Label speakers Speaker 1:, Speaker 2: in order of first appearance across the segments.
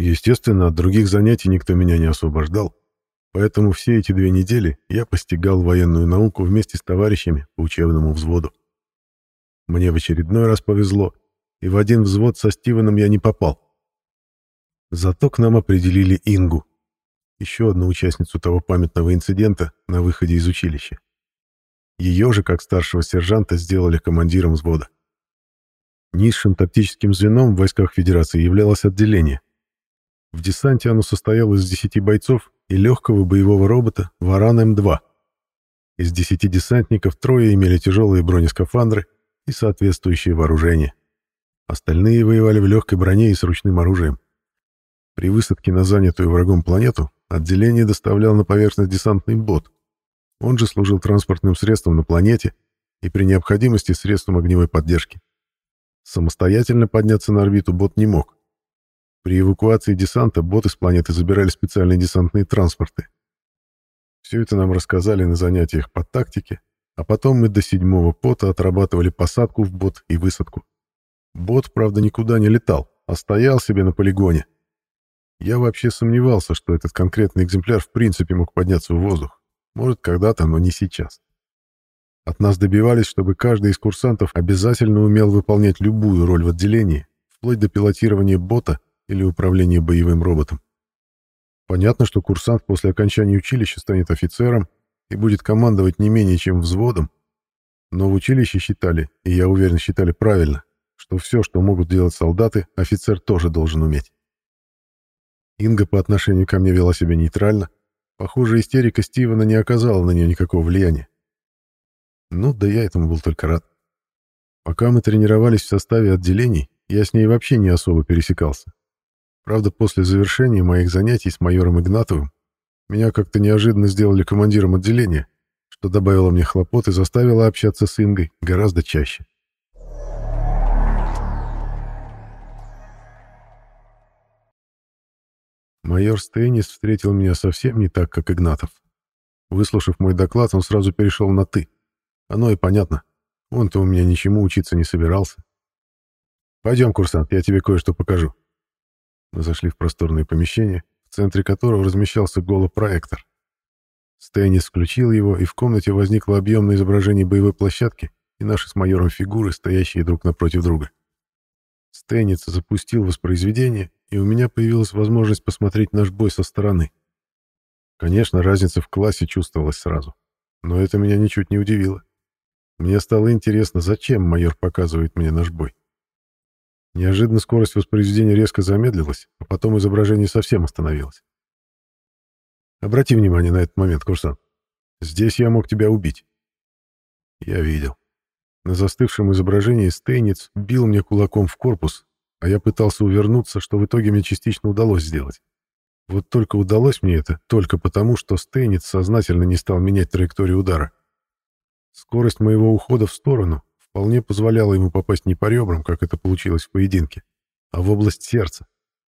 Speaker 1: Естественно, от других занятий никто меня не освобождал, поэтому все эти две недели я постигал военную науку вместе с товарищами по учебному взводу. Мне в очередной раз повезло, и в один взвод со Стивеном я не попал. Зато к нам определили Ингу, еще одну участницу того памятного инцидента на выходе из училища. Ее же, как старшего сержанта, сделали командиром взвода. Низшим тактическим звеном в войсках Федерации являлось отделение. В десанте оно состояло из 10 бойцов и легкого боевого робота «Варан М2». Из 10 десантников трое имели тяжелые бронескафандры и соответствующее вооружение. Остальные воевали в легкой броне и с ручным оружием. При высадке на занятую врагом планету отделение доставлял на поверхность десантный бот. Он же служил транспортным средством на планете и при необходимости средством огневой поддержки. Самостоятельно подняться на орбиту бот не мог. При эвакуации десанта боты с планеты забирали специальные десантные транспорты. Все это нам рассказали на занятиях по тактике, а потом мы до седьмого пота отрабатывали посадку в бот и высадку. Бот, правда, никуда не летал, а стоял себе на полигоне. Я вообще сомневался, что этот конкретный экземпляр в принципе мог подняться в воздух. Может, когда-то, но не сейчас. От нас добивались, чтобы каждый из курсантов обязательно умел выполнять любую роль в отделении, вплоть до пилотирования бота или управления боевым роботом. Понятно, что курсант после окончания училища станет офицером и будет командовать не менее чем взводом, но в училище считали, и я уверен, считали правильно, что все, что могут делать солдаты, офицер тоже должен уметь. Инга по отношению ко мне вела себя нейтрально. Похоже, истерика Стивена не оказала на нее никакого влияния. Ну, да я этому был только рад. Пока мы тренировались в составе отделений, я с ней вообще не особо пересекался. Правда, после завершения моих занятий с майором Игнатовым меня как-то неожиданно сделали командиром отделения, что добавило мне хлопот и заставило общаться с Ингой гораздо чаще. Майор Стейнис встретил меня совсем не так, как Игнатов. Выслушав мой доклад, он сразу перешел на «ты». Оно и понятно. Он-то у меня ничему учиться не собирался. «Пойдем, курсант, я тебе кое-что покажу». Мы зашли в просторное помещение, в центре которого размещался голопроектор. Стэннис включил его, и в комнате возникло объемное изображение боевой площадки и наши с майором фигуры, стоящие друг напротив друга. Стэнниц запустил воспроизведение, и у меня появилась возможность посмотреть наш бой со стороны. Конечно, разница в классе чувствовалась сразу, но это меня ничуть не удивило. Мне стало интересно, зачем майор показывает мне наш бой. Неожиданно скорость воспроизведения резко замедлилась, а потом изображение совсем остановилось. Обрати внимание на этот момент, курсант. Здесь я мог тебя убить. Я видел. На застывшем изображении Стейниц бил мне кулаком в корпус, а я пытался увернуться, что в итоге мне частично удалось сделать. Вот только удалось мне это только потому, что Стейниц сознательно не стал менять траекторию удара. Скорость моего ухода в сторону вполне позволяла ему попасть не по ребрам, как это получилось в поединке, а в область сердца,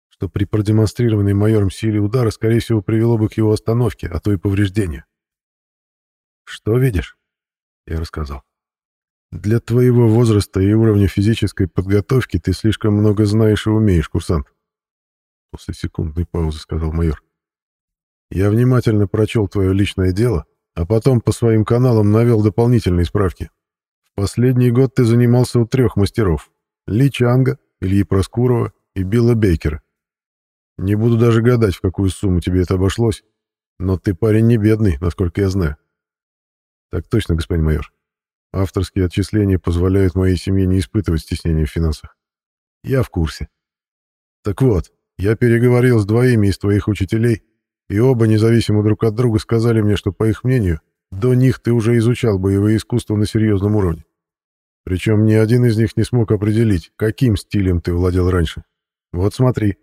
Speaker 1: что при продемонстрированной майором силе удара, скорее всего, привело бы к его остановке, а то и повреждению. «Что видишь?» — я рассказал. «Для твоего возраста и уровня физической подготовки ты слишком много знаешь и умеешь, курсант», — после секундной паузы сказал майор. «Я внимательно прочел твое личное дело а потом по своим каналам навел дополнительные справки. Последний год ты занимался у трех мастеров — Ли Чанга, Ильи Проскурова и Билла Бейкера. Не буду даже гадать, в какую сумму тебе это обошлось, но ты парень не бедный, насколько я знаю. Так точно, господин майор. Авторские отчисления позволяют моей семье не испытывать стеснения в финансах. Я в курсе. Так вот, я переговорил с двоими из твоих учителей и оба, независимо друг от друга, сказали мне, что, по их мнению, до них ты уже изучал боевые искусства на серьезном уровне. Причем ни один из них не смог определить, каким стилем ты владел раньше. Вот смотри.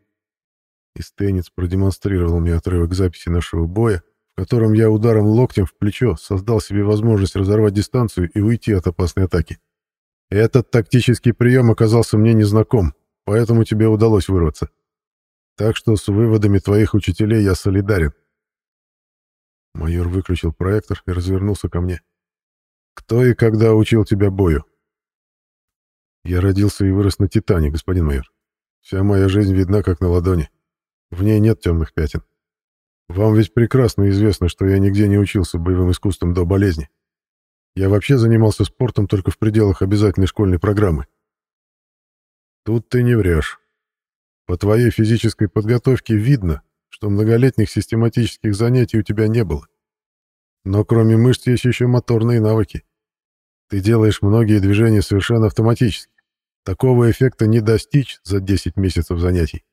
Speaker 1: Истенец продемонстрировал мне отрывок записи нашего боя, в котором я ударом локтем в плечо создал себе возможность разорвать дистанцию и уйти от опасной атаки. Этот тактический прием оказался мне незнаком, поэтому тебе удалось вырваться. Так что с выводами твоих учителей я солидарен. Майор выключил проектор и развернулся ко мне. Кто и когда учил тебя бою? Я родился и вырос на Титане, господин майор. Вся моя жизнь видна как на ладони. В ней нет темных пятен. Вам ведь прекрасно известно, что я нигде не учился боевым искусствам до болезни. Я вообще занимался спортом только в пределах обязательной школьной программы. Тут ты не врешь. По твоей физической подготовке видно, что многолетних систематических занятий у тебя не было. Но кроме мышц есть еще моторные навыки. Ты делаешь многие движения совершенно автоматически. Такого эффекта не достичь за 10 месяцев занятий.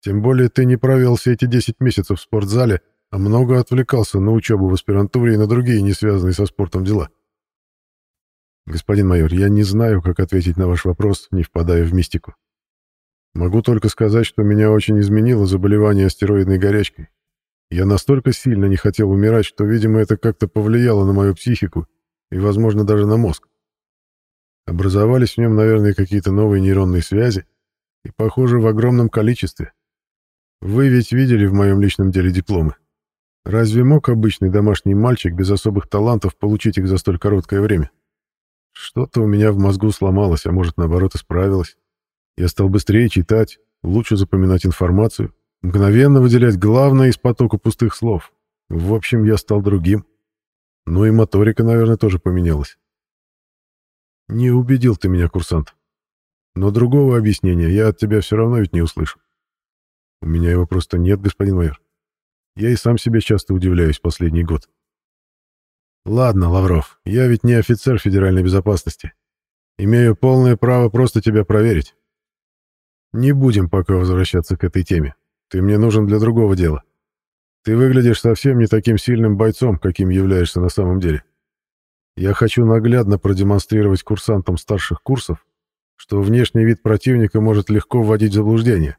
Speaker 1: Тем более ты не провел все эти 10 месяцев в спортзале, а много отвлекался на учебу в аспирантуре и на другие, не связанные со спортом дела. Господин майор, я не знаю, как ответить на ваш вопрос, не впадая в мистику. Могу только сказать, что меня очень изменило заболевание астероидной горячкой. Я настолько сильно не хотел умирать, что, видимо, это как-то повлияло на мою психику и, возможно, даже на мозг. Образовались в нем, наверное, какие-то новые нейронные связи, и, похоже, в огромном количестве. Вы ведь видели в моем личном деле дипломы. Разве мог обычный домашний мальчик без особых талантов получить их за столь короткое время? Что-то у меня в мозгу сломалось, а может, наоборот, исправилось. Я стал быстрее читать, лучше запоминать информацию, мгновенно выделять главное из потока пустых слов. В общем, я стал другим. Ну и моторика, наверное, тоже поменялась. Не убедил ты меня, курсант. Но другого объяснения я от тебя все равно ведь не услышу. У меня его просто нет, господин майор. Я и сам себе часто удивляюсь последний год. Ладно, Лавров, я ведь не офицер федеральной безопасности. Имею полное право просто тебя проверить. Не будем пока возвращаться к этой теме. Ты мне нужен для другого дела. Ты выглядишь совсем не таким сильным бойцом, каким являешься на самом деле. Я хочу наглядно продемонстрировать курсантам старших курсов, что внешний вид противника может легко вводить в заблуждение,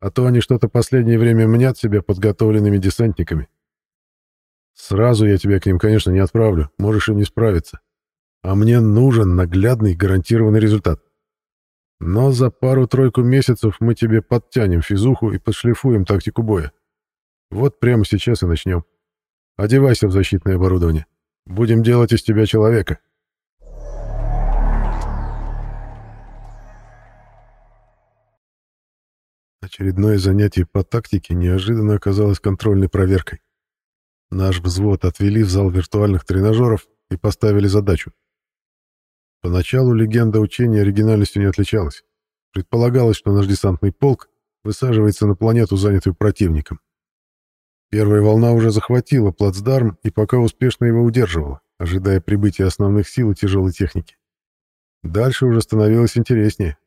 Speaker 1: а то они что-то последнее время мнят себя подготовленными десантниками. Сразу я тебя к ним, конечно, не отправлю, можешь и не справиться. А мне нужен наглядный гарантированный результат. Но за пару-тройку месяцев мы тебе подтянем физуху и подшлифуем тактику боя. Вот прямо сейчас и начнем. Одевайся в защитное оборудование. Будем делать из тебя человека. Очередное занятие по тактике неожиданно оказалось контрольной проверкой. Наш взвод отвели в зал виртуальных тренажеров и поставили задачу Поначалу легенда учения оригинальностью не отличалась. Предполагалось, что наш десантный полк высаживается на планету, занятую противником. Первая волна уже захватила плацдарм и пока успешно его удерживала, ожидая прибытия основных сил и тяжелой техники. Дальше уже становилось интереснее.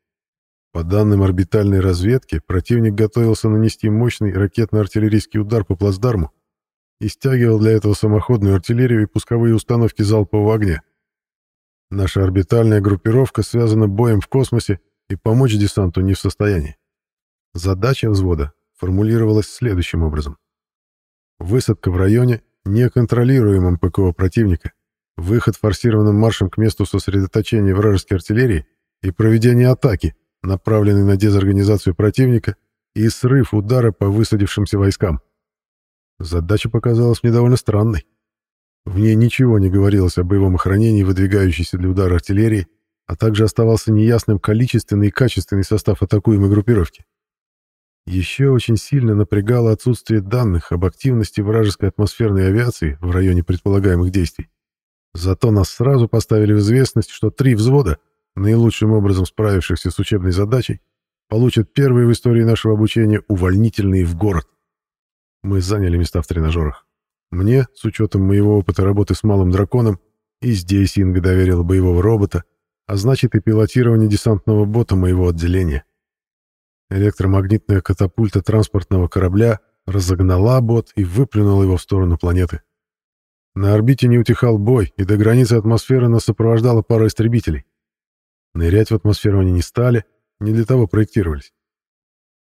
Speaker 1: По данным орбитальной разведки, противник готовился нанести мощный ракетно-артиллерийский удар по плацдарму и стягивал для этого самоходную артиллерию и пусковые установки залпового огня. Наша орбитальная группировка связана боем в космосе и помочь десанту не в состоянии. Задача взвода формулировалась следующим образом. Высадка в районе, неконтролируемом ПКО противника, выход форсированным маршем к месту сосредоточения вражеской артиллерии и проведение атаки, направленной на дезорганизацию противника и срыв удара по высадившимся войскам. Задача показалась мне довольно странной. В ней ничего не говорилось о боевом охранении, выдвигающейся для удара артиллерии, а также оставался неясным количественный и качественный состав атакуемой группировки. Еще очень сильно напрягало отсутствие данных об активности вражеской атмосферной авиации в районе предполагаемых действий. Зато нас сразу поставили в известность, что три взвода, наилучшим образом справившихся с учебной задачей, получат первые в истории нашего обучения увольнительные в город. Мы заняли места в тренажерах. Мне, с учетом моего опыта работы с малым драконом, и здесь Инга доверила боевого робота, а значит и пилотирование десантного бота моего отделения. Электромагнитная катапульта транспортного корабля разогнала бот и выплюнула его в сторону планеты. На орбите не утихал бой, и до границы атмосферы нас сопровождала пара истребителей. Нырять в атмосферу они не стали, не для того проектировались.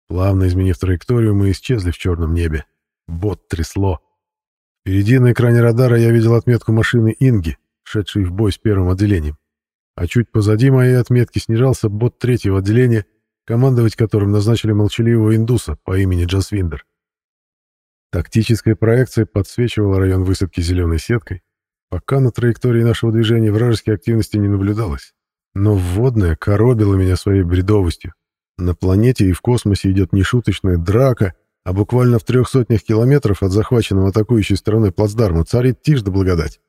Speaker 1: Плавно изменив траекторию, мы исчезли в черном небе. Бот трясло. Впереди на экране радара я видел отметку машины Инги, шедшей в бой с первым отделением. А чуть позади моей отметки снижался бот третьего отделения, командовать которым назначили молчаливого индуса по имени Джасвиндер. Тактическая проекция подсвечивала район высадки зеленой сеткой, пока на траектории нашего движения вражеской активности не наблюдалось. Но вводная коробила меня своей бредовостью, На планете и в космосе идет нешуточная драка, а буквально в трех сотнях километров от захваченного атакующей стороной плацдарма царит тишь да благодать.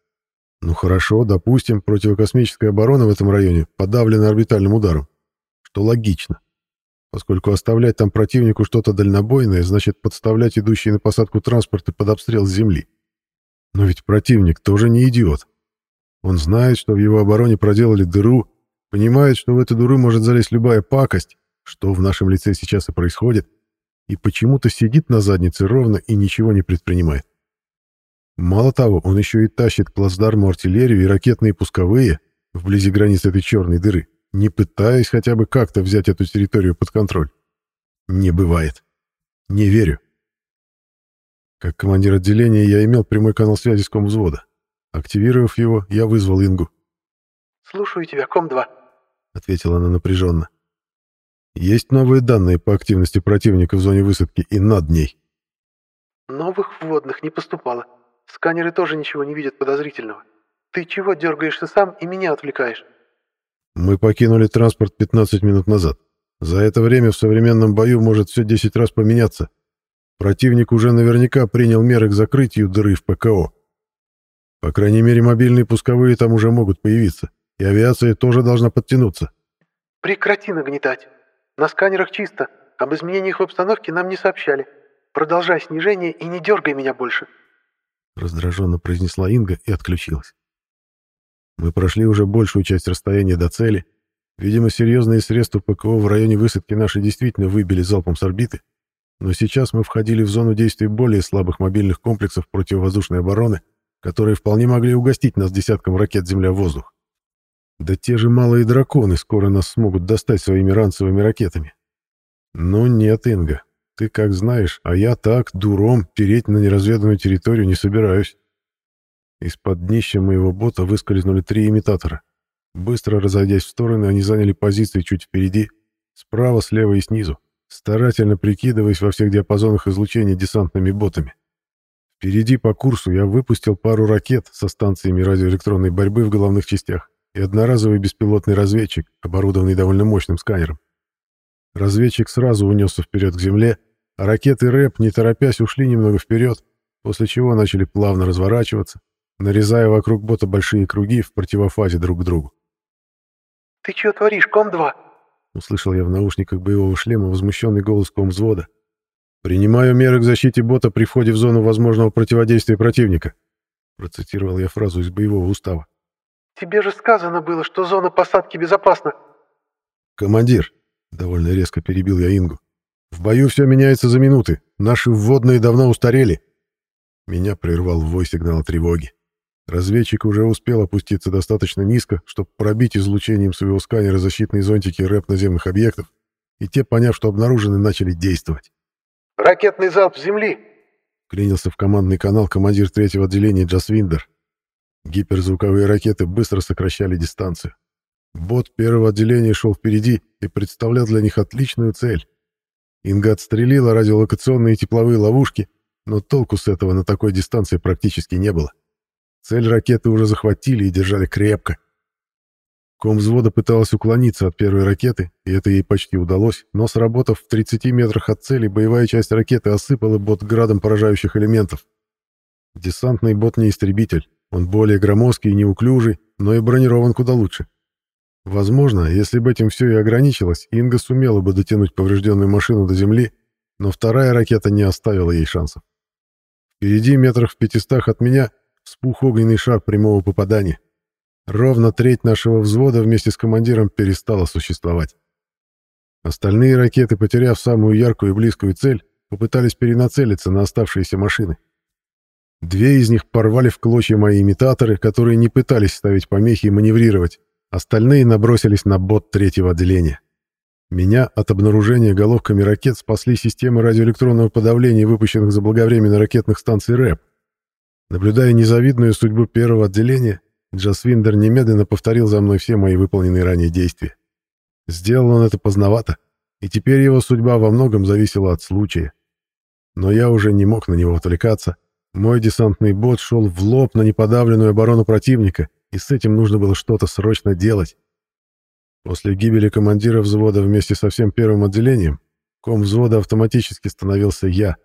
Speaker 1: Ну хорошо, допустим, противокосмическая оборона в этом районе подавлена орбитальным ударом, что логично, поскольку оставлять там противнику что-то дальнобойное значит подставлять идущие на посадку транспорты под обстрел с земли. Но ведь противник тоже не идиот. Он знает, что в его обороне проделали дыру, понимает, что в эту дыру может залезть любая пакость, что в нашем лице сейчас и происходит, и почему-то сидит на заднице ровно и ничего не предпринимает. Мало того, он еще и тащит к плацдарму артиллерию и ракетные пусковые вблизи границ этой черной дыры, не пытаясь хотя бы как-то взять эту территорию под контроль. Не бывает. Не верю. Как командир отделения я имел прямой канал связи с комвзвода. Активировав его, я вызвал Ингу.
Speaker 2: «Слушаю тебя, ком-2», —
Speaker 1: ответила она напряженно. Есть новые данные по активности противника в зоне высадки и над ней.
Speaker 2: Новых вводных не поступало. Сканеры тоже ничего не видят подозрительного. Ты чего дергаешься сам и меня отвлекаешь?
Speaker 1: Мы покинули транспорт 15 минут назад. За это время в современном бою может все 10 раз поменяться. Противник уже наверняка принял меры к закрытию дыры в ПКО. По крайней мере, мобильные пусковые там уже могут появиться, и авиация тоже должна подтянуться.
Speaker 2: Прекрати нагнетать. На сканерах чисто. Об изменениях в обстановке нам не сообщали. Продолжай снижение и не дергай меня больше.
Speaker 1: Раздраженно произнесла Инга и отключилась. Мы прошли уже большую часть расстояния до цели. Видимо, серьезные средства ПКО в районе высадки наши действительно выбили залпом с орбиты. Но сейчас мы входили в зону действия более слабых мобильных комплексов противовоздушной обороны, которые вполне могли угостить нас десятком ракет «Земля-воздух». Да те же малые драконы скоро нас смогут достать своими ранцевыми ракетами. Ну нет, Инга, ты как знаешь, а я так, дуром, переть на неразведанную территорию не собираюсь. Из-под днища моего бота выскользнули три имитатора. Быстро разойдясь в стороны, они заняли позиции чуть впереди, справа, слева и снизу, старательно прикидываясь во всех диапазонах излучения десантными ботами. Впереди по курсу я выпустил пару ракет со станциями радиоэлектронной борьбы в головных частях и одноразовый беспилотный разведчик, оборудованный довольно мощным сканером. Разведчик сразу унесся вперед к земле, а ракеты РЭП, не торопясь, ушли немного вперед, после чего начали плавно разворачиваться, нарезая вокруг бота большие круги в противофазе друг к другу.
Speaker 2: «Ты что творишь, Ком-2?»
Speaker 1: Услышал я в наушниках боевого шлема возмущенный голос комвзвода. «Принимаю меры к защите бота при входе в зону возможного противодействия противника», процитировал я фразу из боевого устава.
Speaker 2: Тебе же сказано было, что зона посадки безопасна.
Speaker 1: Командир, довольно резко перебил я Ингу. В бою все меняется за минуты. Наши вводные давно устарели. Меня прервал вой сигнала тревоги. Разведчик уже успел опуститься достаточно низко, чтобы пробить излучением своего сканера защитные зонтики рэп наземных объектов, и те, поняв, что обнаружены, начали действовать.
Speaker 2: «Ракетный залп земли!»
Speaker 1: — клинился в командный канал командир третьего отделения Джасвиндер. Гиперзвуковые ракеты быстро сокращали дистанцию. Бот первого отделения шел впереди и представлял для них отличную цель. Инга отстрелила радиолокационные и тепловые ловушки, но толку с этого на такой дистанции практически не было. Цель ракеты уже захватили и держали крепко. Ком взвода пыталась уклониться от первой ракеты, и это ей почти удалось, но сработав в 30 метрах от цели, боевая часть ракеты осыпала бот градом поражающих элементов. Десантный бот не истребитель, он более громоздкий и неуклюжий, но и бронирован куда лучше. Возможно, если бы этим все и ограничилось, Инга сумела бы дотянуть поврежденную машину до земли, но вторая ракета не оставила ей шансов. Впереди, метрах в пятистах от меня, вспух огненный шар прямого попадания. Ровно треть нашего взвода вместе с командиром перестала существовать. Остальные ракеты, потеряв самую яркую и близкую цель, попытались перенацелиться на оставшиеся машины. Две из них порвали в клочья мои имитаторы, которые не пытались ставить помехи и маневрировать. Остальные набросились на бот третьего отделения. Меня от обнаружения головками ракет спасли системы радиоэлектронного подавления, выпущенных заблаговременно ракетных станций РЭП. Наблюдая незавидную судьбу первого отделения, Джасвиндер немедленно повторил за мной все мои выполненные ранее действия. Сделал он это поздновато, и теперь его судьба во многом зависела от случая. Но я уже не мог на него отвлекаться, мой десантный бот шел в лоб на неподавленную оборону противника, и с этим нужно было что-то срочно делать. После гибели командира взвода вместе со всем первым отделением, ком взвода автоматически становился я.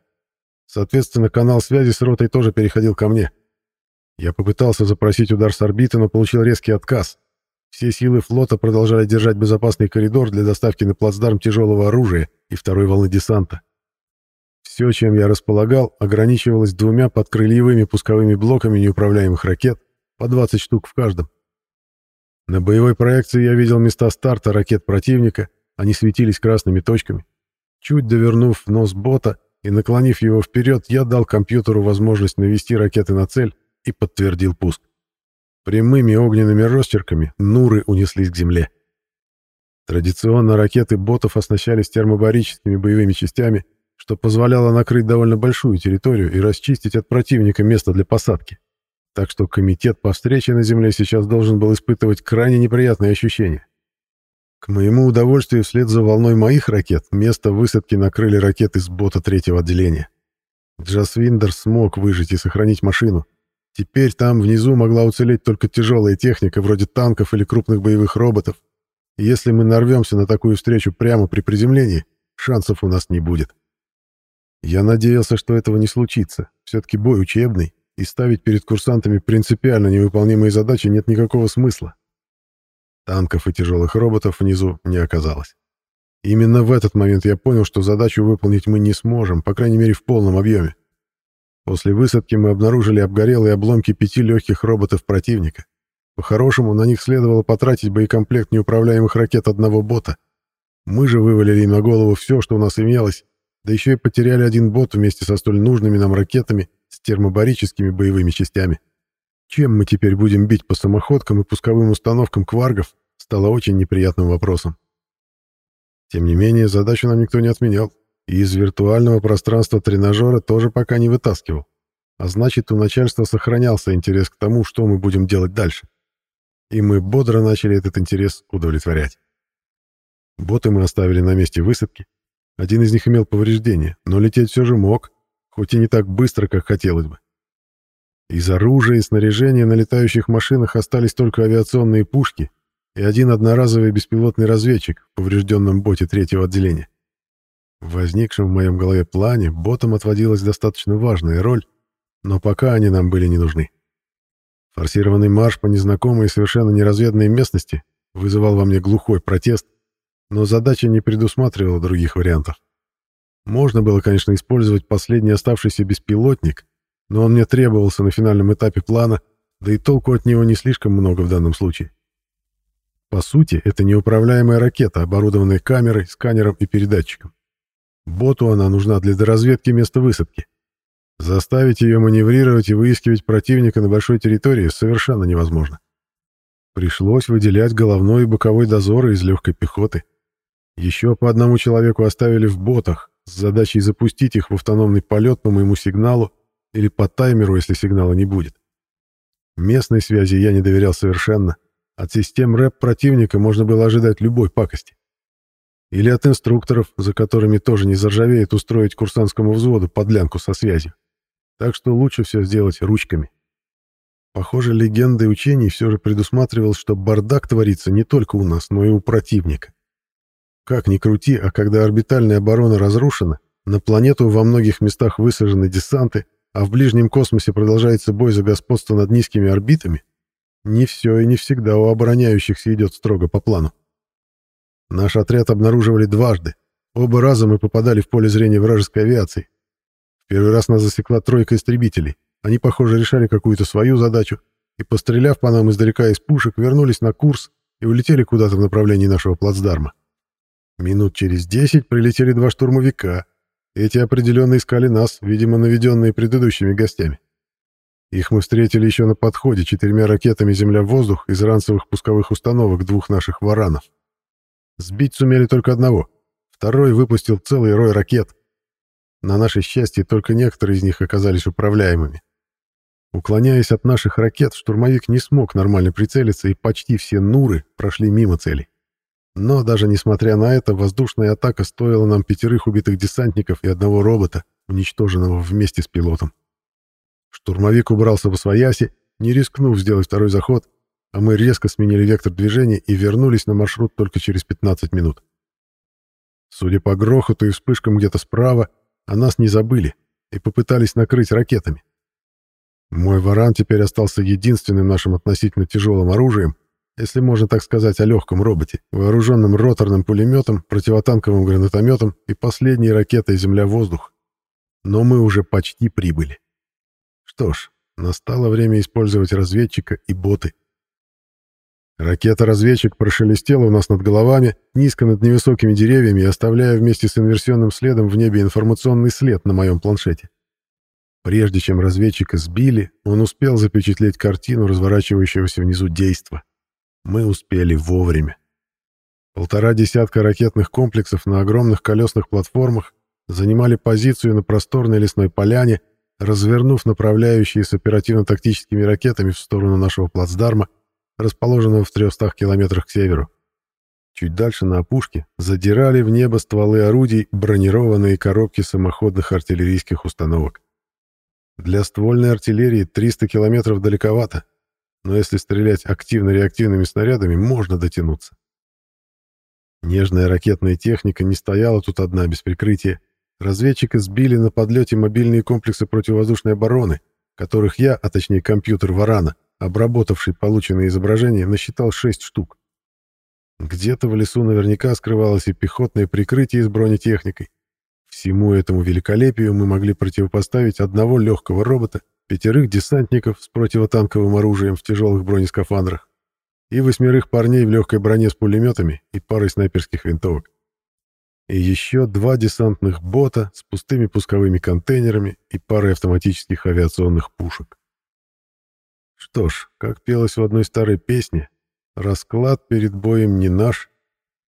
Speaker 1: Соответственно, канал связи с ротой тоже переходил ко мне. Я попытался запросить удар с орбиты, но получил резкий отказ. Все силы флота продолжали держать безопасный коридор для доставки на плацдарм тяжелого оружия и второй волны десанта. Все, чем я располагал, ограничивалось двумя подкрыльевыми пусковыми блоками неуправляемых ракет, по 20 штук в каждом. На боевой проекции я видел места старта ракет противника, они светились красными точками. Чуть довернув нос бота и наклонив его вперед, я дал компьютеру возможность навести ракеты на цель и подтвердил пуск. Прямыми огненными росчерками Нуры унеслись к земле. Традиционно ракеты ботов оснащались термобарическими боевыми частями, что позволяло накрыть довольно большую территорию и расчистить от противника место для посадки так что комитет по встрече на Земле сейчас должен был испытывать крайне неприятные ощущения. К моему удовольствию, вслед за волной моих ракет, место высадки накрыли ракеты с бота третьего отделения. Джасвиндер смог выжить и сохранить машину. Теперь там внизу могла уцелеть только тяжелая техника, вроде танков или крупных боевых роботов. Если мы нарвемся на такую встречу прямо при приземлении, шансов у нас не будет. Я надеялся, что этого не случится. Все-таки бой учебный, и ставить перед курсантами принципиально невыполнимые задачи нет никакого смысла. Танков и тяжелых роботов внизу не оказалось. Именно в этот момент я понял, что задачу выполнить мы не сможем, по крайней мере в полном объеме. После высадки мы обнаружили обгорелые обломки пяти легких роботов противника. По-хорошему, на них следовало потратить боекомплект неуправляемых ракет одного бота. Мы же вывалили им на голову все, что у нас имелось, да еще и потеряли один бот вместе со столь нужными нам ракетами с термобарическими боевыми частями. Чем мы теперь будем бить по самоходкам и пусковым установкам кваргов, стало очень неприятным вопросом. Тем не менее, задачу нам никто не отменял, и из виртуального пространства тренажера тоже пока не вытаскивал. А значит, у начальства сохранялся интерес к тому, что мы будем делать дальше. И мы бодро начали этот интерес удовлетворять. Боты мы оставили на месте высадки. Один из них имел повреждения, но лететь все же мог, хоть и не так быстро, как хотелось бы. Из оружия и снаряжения на летающих машинах остались только авиационные пушки и один одноразовый беспилотный разведчик в поврежденном боте третьего отделения. В возникшем в моем голове плане ботам отводилась достаточно важная роль, но пока они нам были не нужны. Форсированный марш по незнакомой и совершенно неразведанной местности вызывал во мне глухой протест, но задача не предусматривала других вариантов. Можно было, конечно, использовать последний оставшийся беспилотник, но он мне требовался на финальном этапе плана, да и толку от него не слишком много в данном случае. По сути, это неуправляемая ракета, оборудованная камерой, сканером и передатчиком. Боту она нужна для доразведки места высадки. Заставить ее маневрировать и выискивать противника на большой территории совершенно невозможно. Пришлось выделять головной и боковой дозоры из легкой пехоты. Еще по одному человеку оставили в ботах, с задачей запустить их в автономный полет по моему сигналу или по таймеру, если сигнала не будет. Местной связи я не доверял совершенно. От систем рэп противника можно было ожидать любой пакости. Или от инструкторов, за которыми тоже не заржавеет устроить курсантскому взводу подлянку со связью. Так что лучше все сделать ручками. Похоже, легендой учений все же предусматривал, что бардак творится не только у нас, но и у противника. Как ни крути, а когда орбитальная оборона разрушена, на планету во многих местах высажены десанты, а в ближнем космосе продолжается бой за господство над низкими орбитами, не все и не всегда у обороняющихся идет строго по плану. Наш отряд обнаруживали дважды. Оба раза мы попадали в поле зрения вражеской авиации. В первый раз нас засекла тройка истребителей. Они, похоже, решали какую-то свою задачу и, постреляв по нам издалека из пушек, вернулись на курс и улетели куда-то в направлении нашего плацдарма. Минут через десять прилетели два штурмовика. Эти определенно искали нас, видимо, наведенные предыдущими гостями. Их мы встретили еще на подходе четырьмя ракетами «Земля-воздух» из ранцевых пусковых установок двух наших «Варанов». Сбить сумели только одного. Второй выпустил целый рой ракет. На наше счастье, только некоторые из них оказались управляемыми. Уклоняясь от наших ракет, штурмовик не смог нормально прицелиться, и почти все «Нуры» прошли мимо целей. Но даже несмотря на это, воздушная атака стоила нам пятерых убитых десантников и одного робота, уничтоженного вместе с пилотом. Штурмовик убрался в освояси, не рискнув сделать второй заход, а мы резко сменили вектор движения и вернулись на маршрут только через 15 минут. Судя по грохоту и вспышкам где-то справа, о нас не забыли и попытались накрыть ракетами. Мой варан теперь остался единственным нашим относительно тяжелым оружием, если можно так сказать о легком роботе, вооруженным роторным пулеметом, противотанковым гранатометом и последней ракетой «Земля-воздух». Но мы уже почти прибыли. Что ж, настало время использовать разведчика и боты. Ракета-разведчик прошелестела у нас над головами, низко над невысокими деревьями, оставляя вместе с инверсионным следом в небе информационный след на моем планшете. Прежде чем разведчика сбили, он успел запечатлеть картину разворачивающегося внизу действа. Мы успели вовремя. Полтора десятка ракетных комплексов на огромных колесных платформах занимали позицию на просторной лесной поляне, развернув направляющие с оперативно-тактическими ракетами в сторону нашего плацдарма, расположенного в 300 километрах к северу. Чуть дальше на опушке задирали в небо стволы орудий бронированные коробки самоходных артиллерийских установок. Для ствольной артиллерии 300 километров далековато, но если стрелять активно-реактивными снарядами, можно дотянуться. Нежная ракетная техника не стояла тут одна без прикрытия. Разведчика сбили на подлете мобильные комплексы противовоздушной обороны, которых я, а точнее компьютер Варана, обработавший полученные изображения, насчитал шесть штук. Где-то в лесу наверняка скрывалось и пехотное прикрытие с бронетехникой. Всему этому великолепию мы могли противопоставить одного легкого робота, пятерых десантников с противотанковым оружием в тяжелых бронескафандрах и восьмерых парней в легкой броне с пулеметами и парой снайперских винтовок. И еще два десантных бота с пустыми пусковыми контейнерами и парой автоматических авиационных пушек. Что ж, как пелось в одной старой песне, расклад перед боем не наш,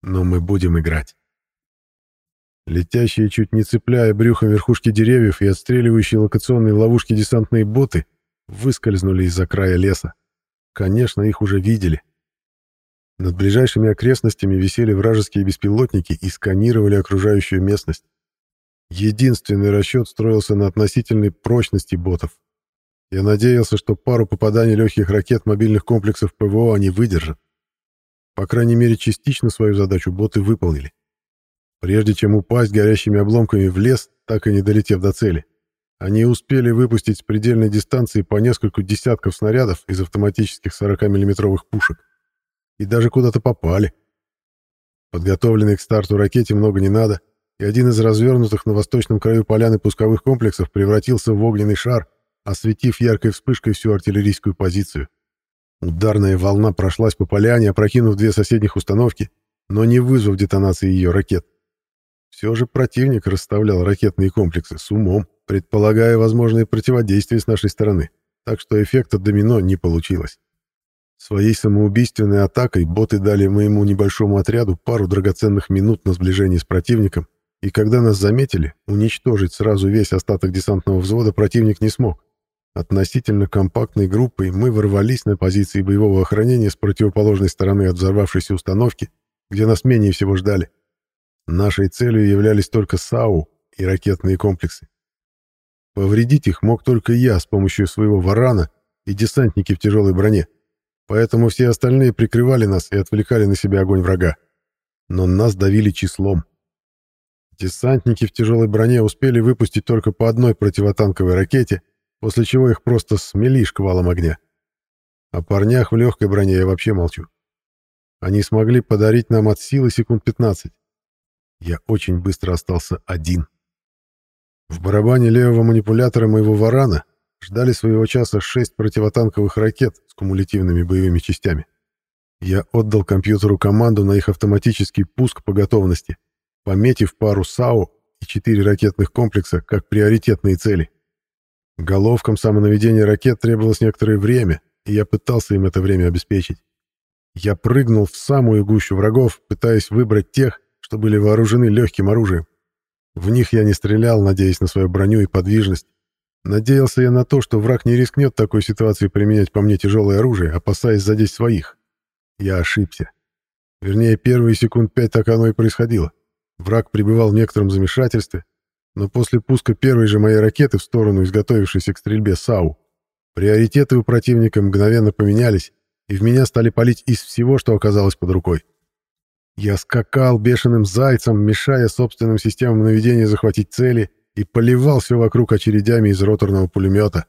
Speaker 1: но мы будем играть. Летящие, чуть не цепляя брюхом верхушки деревьев и отстреливающие локационные ловушки десантные боты, выскользнули из-за края леса. Конечно, их уже видели. Над ближайшими окрестностями висели вражеские беспилотники и сканировали окружающую местность. Единственный расчет строился на относительной прочности ботов. Я надеялся, что пару попаданий легких ракет мобильных комплексов ПВО они выдержат. По крайней мере, частично свою задачу боты выполнили. Прежде чем упасть горящими обломками в лес, так и не долетев до цели, они успели выпустить с предельной дистанции по несколько десятков снарядов из автоматических 40 миллиметровых пушек. И даже куда-то попали. Подготовленной к старту ракете много не надо, и один из развернутых на восточном краю поляны пусковых комплексов превратился в огненный шар, осветив яркой вспышкой всю артиллерийскую позицию. Ударная волна прошлась по поляне, опрокинув две соседних установки, но не вызвав детонации ее ракет. Все же противник расставлял ракетные комплексы с умом, предполагая возможные противодействия с нашей стороны, так что эффекта домино не получилось. Своей самоубийственной атакой боты дали моему небольшому отряду пару драгоценных минут на сближение с противником, и когда нас заметили, уничтожить сразу весь остаток десантного взвода противник не смог. Относительно компактной группой мы ворвались на позиции боевого охранения с противоположной стороны от взорвавшейся установки, где нас менее всего ждали. Нашей целью являлись только САУ и ракетные комплексы. Повредить их мог только я с помощью своего варана и десантники в тяжелой броне, поэтому все остальные прикрывали нас и отвлекали на себя огонь врага. Но нас давили числом. Десантники в тяжелой броне успели выпустить только по одной противотанковой ракете — после чего их просто смели шквалом огня. О парнях в легкой броне я вообще молчу. Они смогли подарить нам от силы секунд 15. Я очень быстро остался один. В барабане левого манипулятора моего варана ждали своего часа шесть противотанковых ракет с кумулятивными боевыми частями. Я отдал компьютеру команду на их автоматический пуск по готовности, пометив пару САУ и четыре ракетных комплекса как приоритетные цели. Головкам самонаведения ракет требовалось некоторое время, и я пытался им это время обеспечить. Я прыгнул в самую гущу врагов, пытаясь выбрать тех, что были вооружены легким оружием. В них я не стрелял, надеясь на свою броню и подвижность. Надеялся я на то, что враг не рискнет в такой ситуации применять по мне тяжелое оружие, опасаясь задеть своих. Я ошибся. Вернее, первые секунд пять так оно и происходило. Враг пребывал в некотором замешательстве, но после пуска первой же моей ракеты в сторону изготовившейся к стрельбе САУ, приоритеты у противника мгновенно поменялись, и в меня стали палить из всего, что оказалось под рукой. Я скакал бешеным зайцем, мешая собственным системам наведения захватить цели, и поливал все вокруг очередями из роторного пулемета.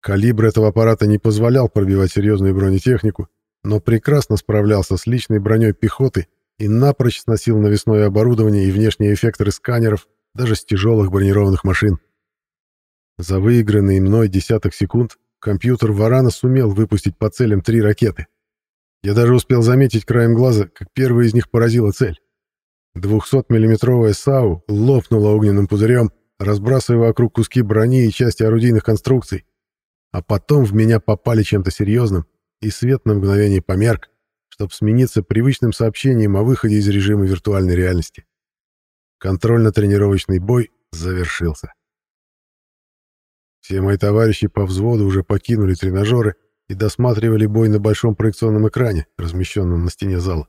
Speaker 1: Калибр этого аппарата не позволял пробивать серьезную бронетехнику, но прекрасно справлялся с личной броней пехоты и напрочь сносил навесное оборудование и внешние эффекторы сканеров даже с тяжелых бронированных машин. За выигранные мной десяток секунд компьютер Варана сумел выпустить по целям три ракеты. Я даже успел заметить краем глаза, как первая из них поразила цель. 200-миллиметровая САУ лопнула огненным пузырем, разбрасывая вокруг куски брони и части орудийных конструкций. А потом в меня попали чем-то серьезным, и свет на мгновение померк, чтобы смениться привычным сообщением о выходе из режима виртуальной реальности. Контрольно-тренировочный бой завершился. Все мои товарищи по взводу уже покинули тренажеры и досматривали бой на большом проекционном экране, размещенном на стене зала.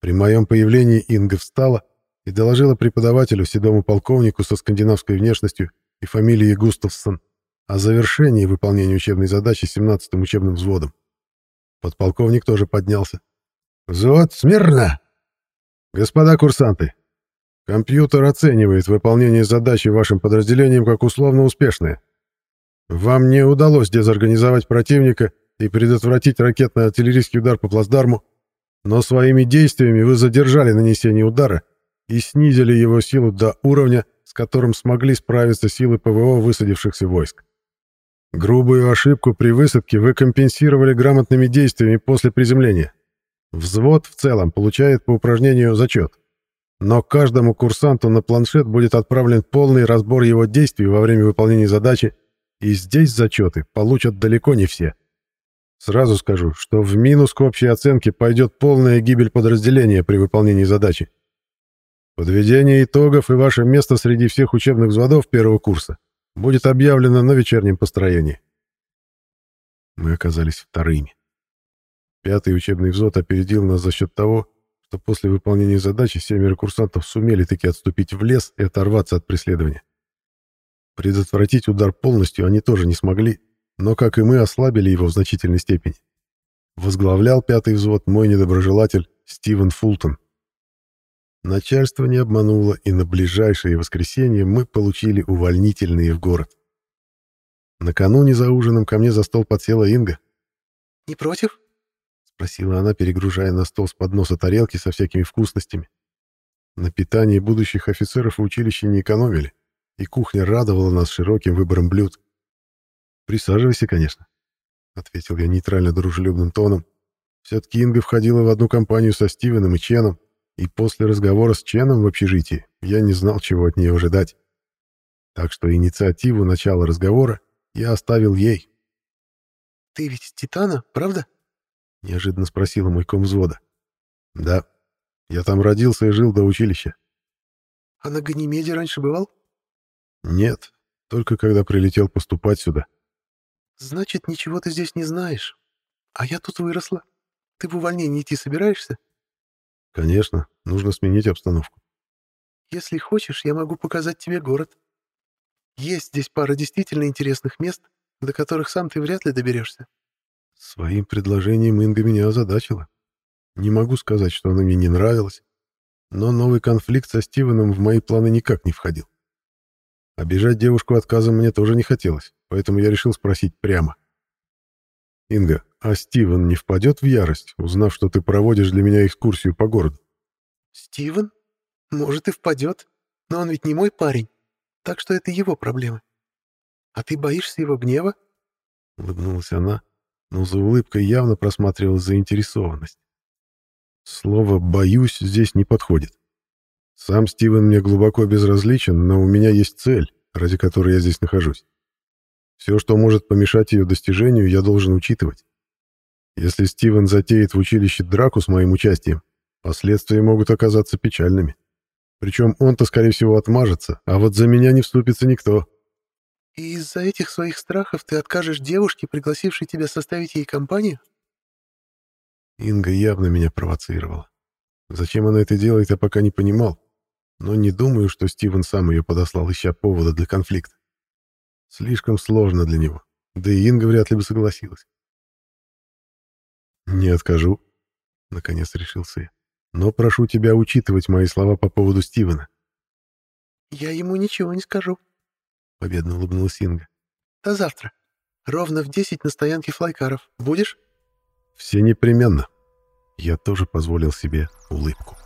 Speaker 1: При моем появлении Инга встала и доложила преподавателю, седому полковнику со скандинавской внешностью и фамилией Густавсон, о завершении выполнения учебной задачи 17-м учебным взводом. Подполковник тоже поднялся. «Взвод, смирно!» «Господа курсанты, компьютер оценивает выполнение задачи вашим подразделением как условно успешное. Вам не удалось дезорганизовать противника и предотвратить ракетно-артиллерийский удар по плацдарму, но своими действиями вы задержали нанесение удара и снизили его силу до уровня, с которым смогли справиться силы ПВО высадившихся войск. Грубую ошибку при высадке вы компенсировали грамотными действиями после приземления. Взвод в целом получает по упражнению зачет. Но каждому курсанту на планшет будет отправлен полный разбор его действий во время выполнения задачи, и здесь зачеты получат далеко не все. Сразу скажу, что в минус к общей оценке пойдет полная гибель подразделения при выполнении задачи. Подведение итогов и ваше место среди всех учебных взводов первого курса будет объявлено на вечернем построении. Мы оказались вторыми. Пятый учебный взвод опередил нас за счет того, что после выполнения задачи семеро курсантов сумели таки отступить в лес и оторваться от преследования. Предотвратить удар полностью они тоже не смогли, но, как и мы, ослабили его в значительной степени. Возглавлял пятый взвод мой недоброжелатель Стивен Фултон. Начальство не обмануло, и на ближайшее воскресенье мы получили увольнительные в город. Накануне за ужином ко мне за стол подсела Инга.
Speaker 2: «Не против?»
Speaker 1: — спросила она, перегружая на стол с подноса тарелки со всякими вкусностями. На питание будущих офицеров в училище не экономили, и кухня радовала нас широким выбором блюд. «Присаживайся, конечно», — ответил я нейтрально-дружелюбным тоном. Все-таки Инга входила в одну компанию со Стивеном и Ченом, и после разговора с Ченом в общежитии я не знал, чего от нее ожидать. Так что инициативу начала разговора я оставил ей.
Speaker 2: «Ты ведь Титана, правда?»
Speaker 1: — неожиданно спросила мой ком взвода. «Да. Я там родился и жил до училища».
Speaker 2: «А на Ганимеде раньше бывал?»
Speaker 1: «Нет, только когда прилетел поступать сюда».
Speaker 2: «Значит, ничего ты здесь не знаешь. А я тут выросла. Ты в увольнение идти собираешься?»
Speaker 1: Конечно, нужно сменить обстановку.
Speaker 2: Если хочешь, я могу показать тебе город. Есть здесь пара действительно интересных мест, до которых сам ты вряд ли доберешься.
Speaker 1: Своим предложением Инга меня озадачила. Не могу сказать, что она мне не нравилась, но новый конфликт со Стивеном в мои планы никак не входил. Обижать девушку отказом мне тоже не хотелось, поэтому я решил спросить прямо. «Инга, а Стивен не впадет в ярость, узнав, что ты проводишь для меня экскурсию по городу?»
Speaker 2: «Стивен? Может, и впадет, но он ведь не мой парень, так что это его проблемы. А ты боишься его гнева?»
Speaker 1: Улыбнулась она, но за улыбкой явно просматривалась заинтересованность. Слово «боюсь» здесь не подходит. Сам Стивен мне глубоко безразличен, но у меня есть цель, ради которой я здесь нахожусь. Все, что может помешать ее достижению, я должен учитывать. Если Стивен затеет в училище драку с моим участием, последствия могут оказаться печальными. Причем он-то, скорее всего, отмажется, а вот за меня не вступится никто.
Speaker 2: И из-за этих своих страхов ты откажешь девушке, пригласившей тебя составить ей компанию?
Speaker 1: Инга явно меня провоцировала. Зачем она это делает, я пока не понимал. Но не думаю, что Стивен сам ее подослал, ища повода для конфликта. Слишком сложно для него. Да и Инга вряд ли бы согласилась. «Не откажу», — наконец решился я. «Но прошу тебя учитывать мои слова по поводу Стивена».
Speaker 2: «Я ему ничего не скажу», — победно улыбнулась Инга. «До завтра. Ровно в десять на стоянке флайкаров. Будешь?»
Speaker 1: «Все непременно». Я тоже позволил себе улыбку.